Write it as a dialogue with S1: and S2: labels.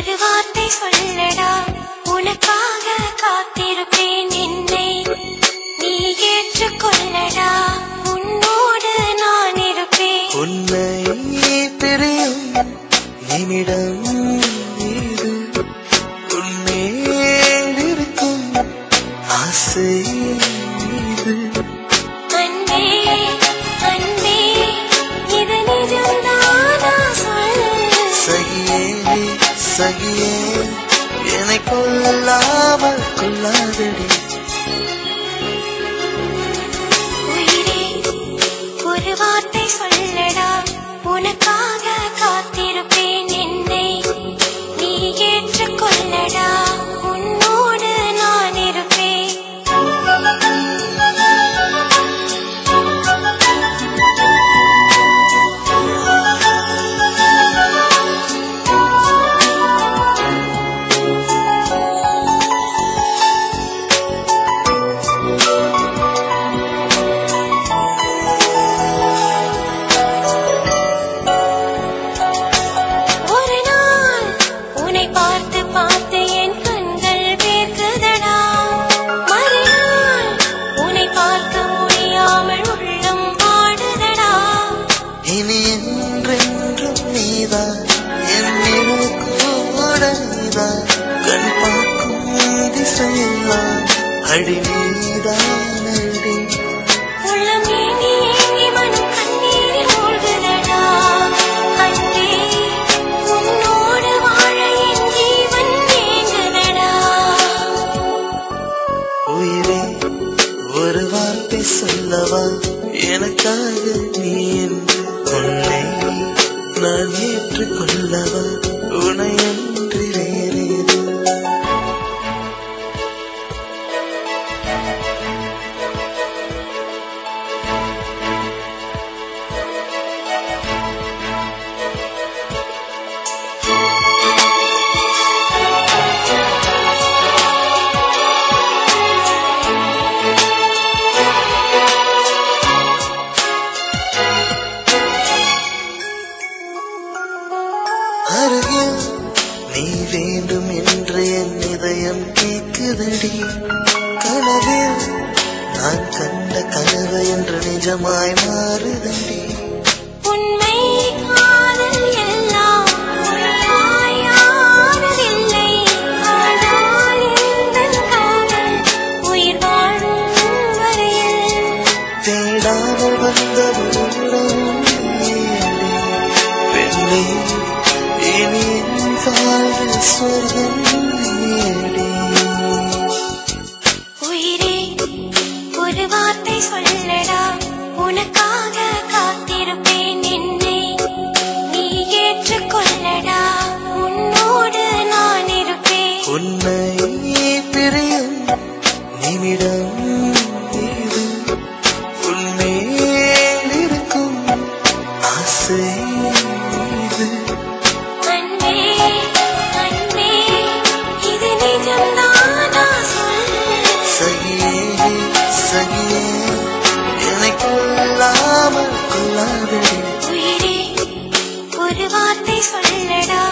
S1: ஒரு வார்த்தை சொல்லடா உனக்காக காத்திருப்பேன் என்னை. நீ ஏற்றுக்கொள்ளடா உன்னோடு நான் இருப்பேன். உன்னை தெரியும் நிமிடம்
S2: சொல்லடா உனக்காக நீதான் கண் பார்க்கும் திசையெல்லாம் அடி நீதானடி
S1: உள்ளம்
S2: ஒரு வார்த்தை சொல்லவா? எனக்காக நீ என்று உன்னை நான் ஏற்றுக்கொள்ளவா? உனையன் வேண்டும் என்று என் இதயம் கேட்குதடி கனவில் நான் கண்ட கனவு என்று நிஜமாய் மாறுதடி. சொர்க்கம் நீயடி.
S1: உயிரே ஒரு வார்த்தை சொல்லடா. உனக்காக காத்திருப்பேன் என்னை. நீ ஏற்றுக்கொள்ளடா
S2: கொல்லாமல்
S1: உயிரே ஒரு வார்த்தை சொல்லடா.